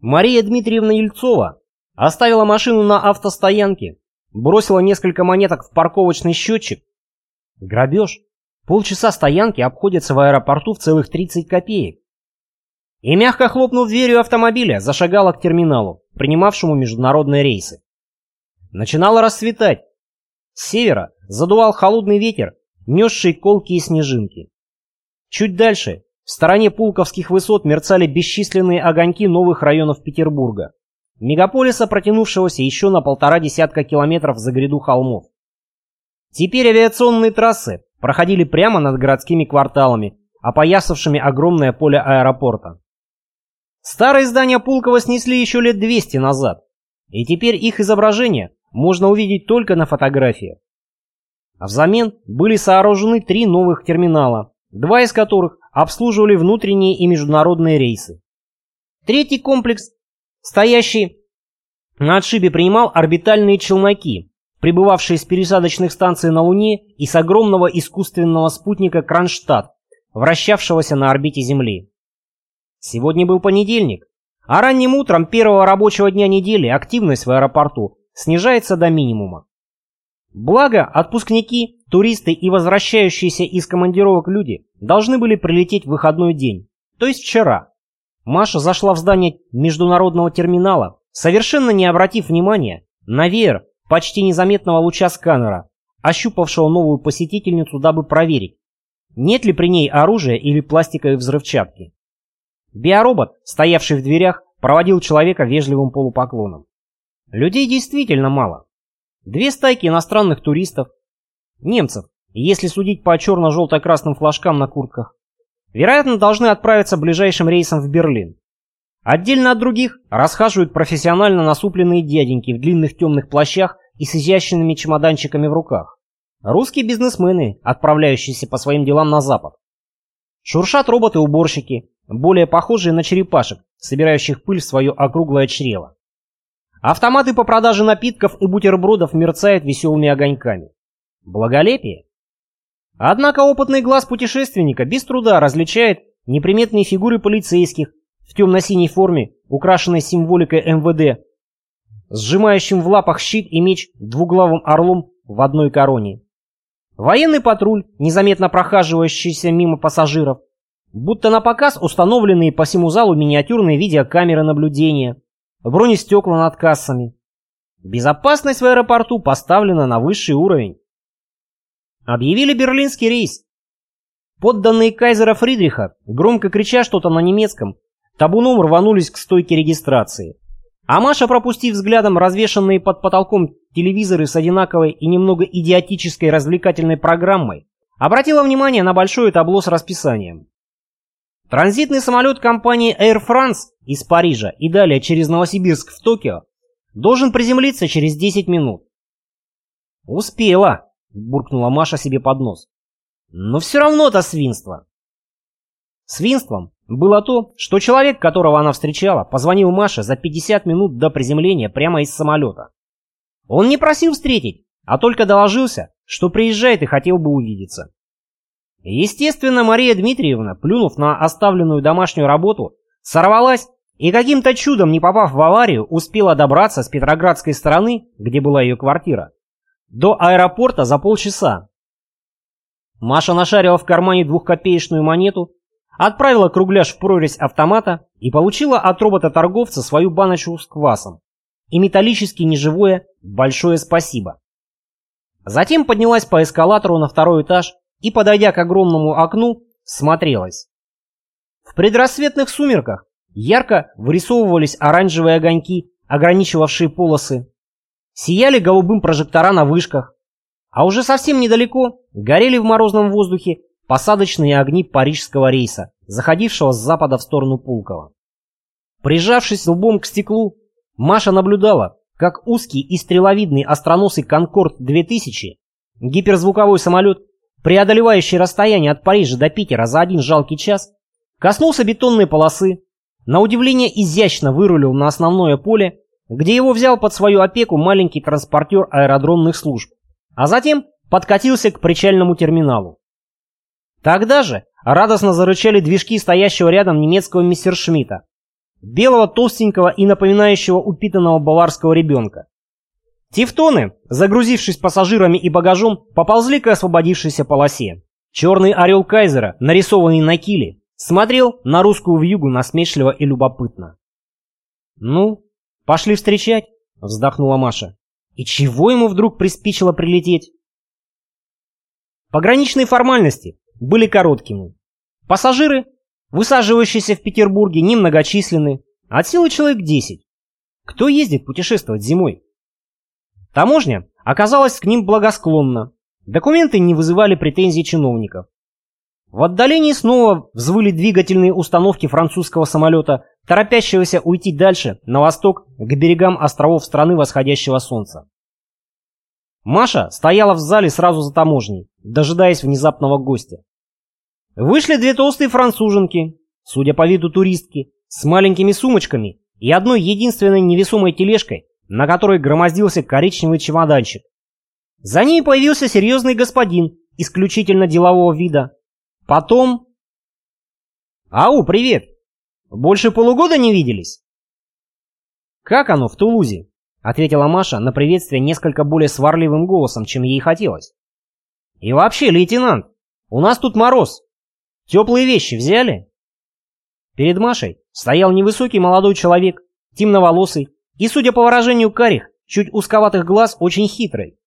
Мария Дмитриевна Ельцова оставила машину на автостоянке, бросила несколько монеток в парковочный счетчик. Грабеж. Полчаса стоянки обходятся в аэропорту в целых 30 копеек. И мягко хлопнув дверью автомобиля, зашагала к терминалу, принимавшему международные рейсы. Начинало расцветать. С севера задувал холодный ветер, несший колкие снежинки. Чуть дальше, в стороне Пулковских высот, мерцали бесчисленные огоньки новых районов Петербурга, мегаполиса, протянувшегося еще на полтора десятка километров за гряду холмов. Теперь авиационные трассы проходили прямо над городскими кварталами, опоясавшими огромное поле аэропорта. Старые здания Пулково снесли еще лет 200 назад, и теперь их изображение можно увидеть только на фотографиях. Взамен были сооружены три новых терминала, два из которых обслуживали внутренние и международные рейсы. Третий комплекс, стоящий на отшибе, принимал орбитальные челноки, прибывавшие с пересадочных станций на Луне и с огромного искусственного спутника Кронштадт, вращавшегося на орбите Земли. Сегодня был понедельник, а ранним утром первого рабочего дня недели активность в аэропорту снижается до минимума. Благо, отпускники, туристы и возвращающиеся из командировок люди должны были прилететь в выходной день, то есть вчера. Маша зашла в здание международного терминала, совершенно не обратив внимания на веер почти незаметного луча сканера, ощупавшего новую посетительницу, дабы проверить, нет ли при ней оружия или пластиковой взрывчатки. Биоробот, стоявший в дверях, проводил человека вежливым полупоклоном. Людей действительно мало. Две стайки иностранных туристов, немцев, если судить по черно-желто-красным флажкам на куртках, вероятно, должны отправиться ближайшим рейсом в Берлин. Отдельно от других расхаживают профессионально насупленные дяденьки в длинных темных плащах и с изящными чемоданчиками в руках. Русские бизнесмены, отправляющиеся по своим делам на запад. Шуршат роботы-уборщики, более похожие на черепашек, собирающих пыль в свое округлое чрево. Автоматы по продаже напитков и бутербродов мерцают веселыми огоньками. Благолепие. Однако опытный глаз путешественника без труда различает неприметные фигуры полицейских в темно-синей форме, украшенной символикой МВД, сжимающим в лапах щит и меч двуглавым орлом в одной короне. Военный патруль, незаметно прохаживающийся мимо пассажиров, будто на показ установленные по всему залу миниатюрные видеокамеры наблюдения, бронестекла над кассами. Безопасность в аэропорту поставлена на высший уровень. Объявили берлинский рейс. Подданные кайзера Фридриха, громко крича что-то на немецком, табуном рванулись к стойке регистрации. А Маша, пропустив взглядом развешанные под потолком телевизоры с одинаковой и немного идиотической развлекательной программой, обратила внимание на большое табло с расписанием. Транзитный самолет компании Air France из Парижа и далее через Новосибирск в Токио должен приземлиться через 10 минут. «Успела!» — буркнула Маша себе под нос. «Но все равно это свинство!» Свинством было то, что человек, которого она встречала, позвонил Маше за 50 минут до приземления прямо из самолета. Он не просил встретить, а только доложился, что приезжает и хотел бы увидеться. Естественно, Мария Дмитриевна, плюнув на оставленную домашнюю работу, сорвалась и каким-то чудом, не попав в аварию, успела добраться с Петроградской стороны, где была ее квартира, до аэропорта за полчаса. Маша нашарила в кармане двухкопеечную монету, отправила кругляш в прорезь автомата и получила от робота-торговца свою баночку с квасом и металлически неживое «большое спасибо». Затем поднялась по эскалатору на второй этаж и, подойдя к огромному окну, смотрелась. В предрассветных сумерках ярко вырисовывались оранжевые огоньки, ограничивавшие полосы. Сияли голубым прожектора на вышках, а уже совсем недалеко горели в морозном воздухе посадочные огни парижского рейса, заходившего с запада в сторону Пулково. Прижавшись лбом к стеклу, Маша наблюдала, как узкий и стреловидный остроносый «Конкорд-2000», гиперзвуковой самолет, преодолевающий расстояние от Парижа до Питера за один жалкий час, коснулся бетонной полосы, на удивление изящно вырулил на основное поле, где его взял под свою опеку маленький транспортер аэродромных служб, а затем подкатился к причальному терминалу. Тогда же радостно зарычали движки стоящего рядом немецкого мессершмитта. белого, толстенького и напоминающего упитанного баварского ребенка. Тевтоны, загрузившись пассажирами и багажом, поползли к освободившейся полосе. Черный орел Кайзера, нарисованный на киле, смотрел на русскую вьюгу насмешливо и любопытно. «Ну, пошли встречать», — вздохнула Маша. «И чего ему вдруг приспичило прилететь?» Пограничные формальности были короткими. Пассажиры, высаживающиеся в Петербурге, немногочисленны, от силы человек 10. Кто ездит путешествовать зимой? Таможня оказалась к ним благосклонна. Документы не вызывали претензий чиновников. В отдалении снова взвыли двигательные установки французского самолета, торопящегося уйти дальше, на восток, к берегам островов страны восходящего солнца. Маша стояла в зале сразу за таможней, дожидаясь внезапного гостя. Вышли две толстые француженки, судя по виду туристки, с маленькими сумочками и одной единственной невесомой тележкой, на которой громоздился коричневый чемоданчик. За ней появился серьезный господин, исключительно делового вида. Потом... «Ау, привет! Больше полугода не виделись?» «Как оно в Тулузе?» — ответила Маша на приветствие несколько более сварливым голосом, чем ей хотелось. «И вообще, лейтенант, у нас тут мороз. Теплые вещи взяли?» Перед Машей стоял невысокий молодой человек, темноволосый и, судя по выражению карих, чуть узковатых глаз, очень хитрый.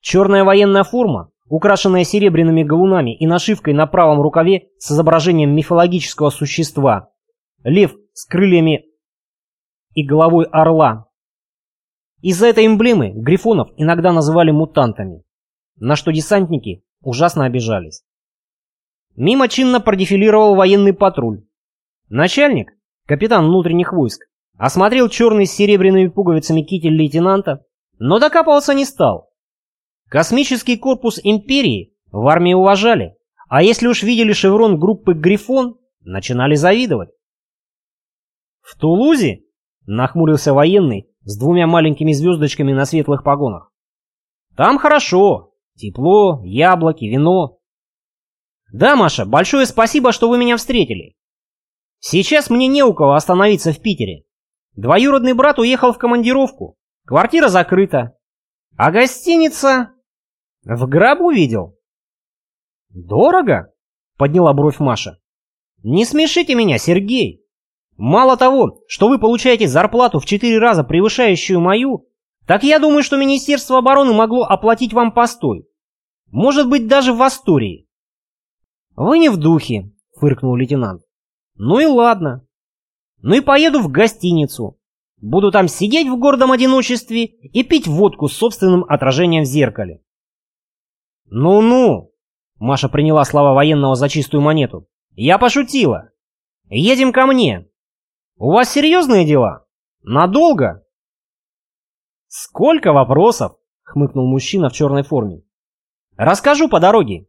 Черная военная форма, украшенная серебряными галунами и нашивкой на правом рукаве с изображением мифологического существа. Лев с крыльями и головой орла, из-за этой эмблемы грифонов иногда называли мутантами, на что десантники ужасно обижались. Мимо чинно продефилировал военный патруль. Начальник, капитан внутренних войск, осмотрел черный с серебряными пуговицами китель лейтенанта, но докапываться не стал. Космический корпус империи в армии уважали, а если уж видели шеврон группы «Грифон», начинали завидовать. «В Тулузе?» — нахмурился военный, с двумя маленькими звездочками на светлых погонах. Там хорошо. Тепло, яблоки, вино. Да, Маша, большое спасибо, что вы меня встретили. Сейчас мне не у кого остановиться в Питере. Двоюродный брат уехал в командировку. Квартира закрыта. А гостиница... В гробу видел. Дорого? Подняла бровь Маша. Не смешите меня, Сергей. Мало того, что вы получаете зарплату в четыре раза превышающую мою, так я думаю, что Министерство обороны могло оплатить вам постой. Может быть, даже в Астории. Вы не в духе, фыркнул лейтенант. Ну и ладно. Ну и поеду в гостиницу. Буду там сидеть в гордом одиночестве и пить водку с собственным отражением в зеркале. Ну-ну, Маша приняла слова военного за чистую монету. Я пошутила. Едем ко мне. У вас серьезные дела? Надолго?» «Сколько вопросов?» — хмыкнул мужчина в черной форме. «Расскажу по дороге.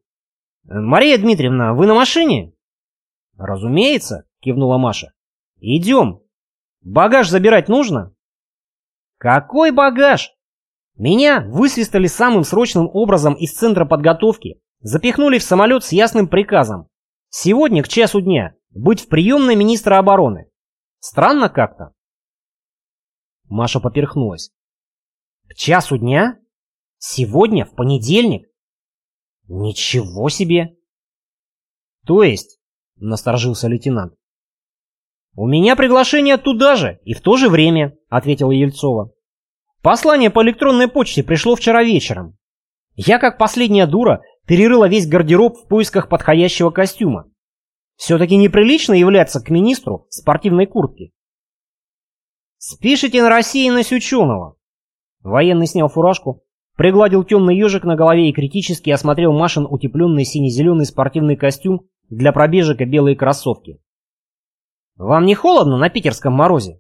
Мария Дмитриевна, вы на машине?» «Разумеется», — кивнула Маша. «Идем. Багаж забирать нужно?» «Какой багаж?» Меня высвистали самым срочным образом из центра подготовки, запихнули в самолет с ясным приказом. Сегодня к часу дня быть в приемной министра обороны. Странно как-то. Маша поперхнулась. К часу дня? Сегодня, в понедельник? Ничего себе! То есть, насторожился лейтенант. У меня приглашение туда же и в то же время, ответила Ельцова. Послание по электронной почте пришло вчера вечером. Я, как последняя дура, перерыла весь гардероб в поисках подходящего костюма. Все-таки неприлично являться к министру в спортивной куртке. «Спишите на России на Сюченого!» Военный снял фуражку, пригладил темный ежик на голове и критически осмотрел Машин утепленный сине-зеленый спортивный костюм для пробежек и белые кроссовки. «Вам не холодно на питерском морозе?»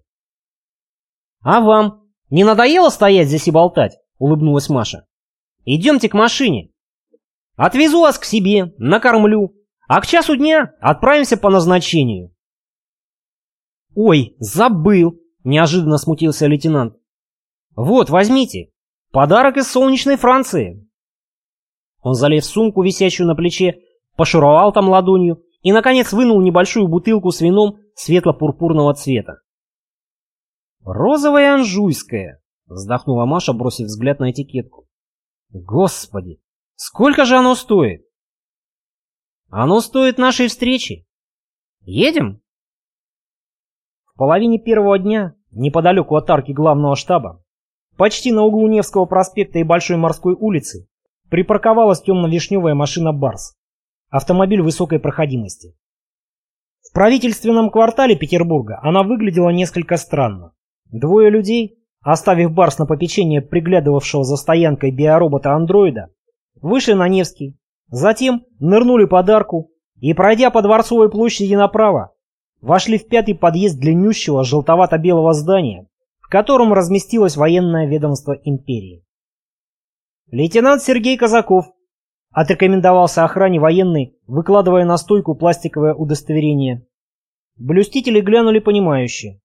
«А вам? Не надоело стоять здесь и болтать?» — улыбнулась Маша. «Идемте к машине. Отвезу вас к себе, накормлю, а к часу дня отправимся по назначению. Ой, забыл, неожиданно смутился лейтенант. Вот, возьмите. Подарок из солнечной Франции. Он залез в сумку, висящую на плече, пошуровал там ладонью и, наконец, вынул небольшую бутылку с вином светло-пурпурного цвета. «Розовая анжуйская», — вздохнула Маша, бросив взгляд на этикетку. «Господи, сколько же оно стоит?» «Оно стоит нашей встречи. Едем?» В половине первого дня, неподалеку от арки главного штаба, почти на углу Невского проспекта и Большой морской улицы, припарковалась темно-вишневая машина «Барс». Автомобиль высокой проходимости. В правительственном квартале Петербурга она выглядела несколько странно. Двое людей, оставив Барс на попечение приглядывавшего за стоянкой биоробота-андроида, вышли на Невский, затем нырнули под арку и, пройдя по Дворцовой площади направо, вошли в пятый подъезд длиннющего желтовато-белого здания, в котором разместилось военное ведомство империи. Лейтенант Сергей Казаков отрекомендовался охране военной, выкладывая на стойку пластиковое удостоверение. Блюстители глянули понимающе.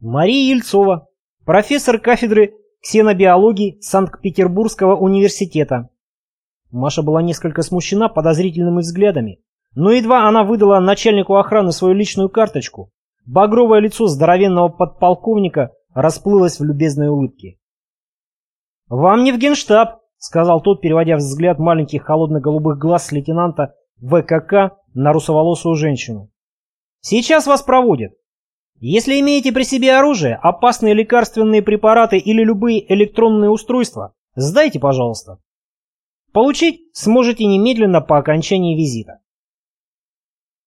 Мария Ельцова, профессор кафедры ксенобиологии Санкт-Петербургского университета. Маша была несколько смущена подозрительными взглядами, но едва она выдала начальнику охраны свою личную карточку, багровое лицо здоровенного подполковника расплылось в любезной улыбке. «Вам не в генштаб», — сказал тот, переводя взгляд маленьких холодно-голубых глаз лейтенанта ВКК на русоволосую женщину. «Сейчас вас проводят. Если имеете при себе оружие, опасные лекарственные препараты или любые электронные устройства, сдайте, пожалуйста. Получить сможете немедленно по окончании визита».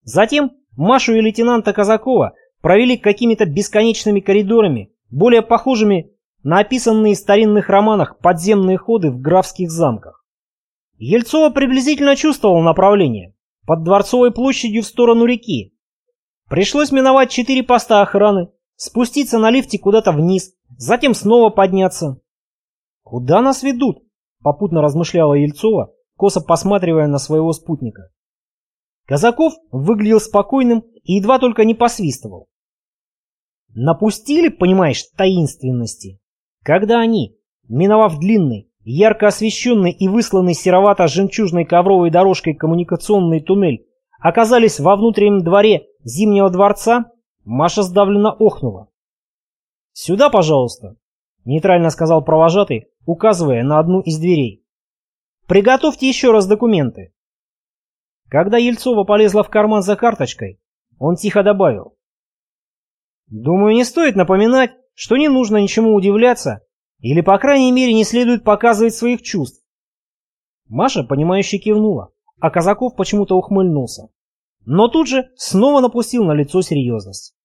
Затем Машу и лейтенанта Казакова провели какими-то бесконечными коридорами, более похожими на описанные в старинных романах подземные ходы в графских замках. Ельцова приблизительно чувствовал направление, под Дворцовой площадью в сторону реки. Пришлось миновать четыре поста охраны, спуститься на лифте куда-то вниз, затем снова подняться. «Куда нас ведут?» — попутно размышляла Ельцова, косо посматривая на своего спутника. Казаков выглядел спокойным и едва только не посвистывал. Напустили, понимаешь, таинственности. Когда они, миновав длинный, ярко освещенный и высланный серовато-жемчужной ковровой дорожкой коммуникационный туннель, оказались во внутреннем дворе Зимнего дворца, Маша сдавленно охнула. «Сюда, пожалуйста», — нейтрально сказал провожатый, указывая на одну из дверей. «Приготовьте еще раз документы». Когда Ельцова полезла в карман за карточкой, он тихо добавил. «Думаю, не стоит напоминать, что не нужно ничему удивляться или, по крайней мере, не следует показывать своих чувств. Маша, понимающе кивнула, а Казаков почему-то ухмыльнулся. Но тут же снова напустил на лицо серьезность.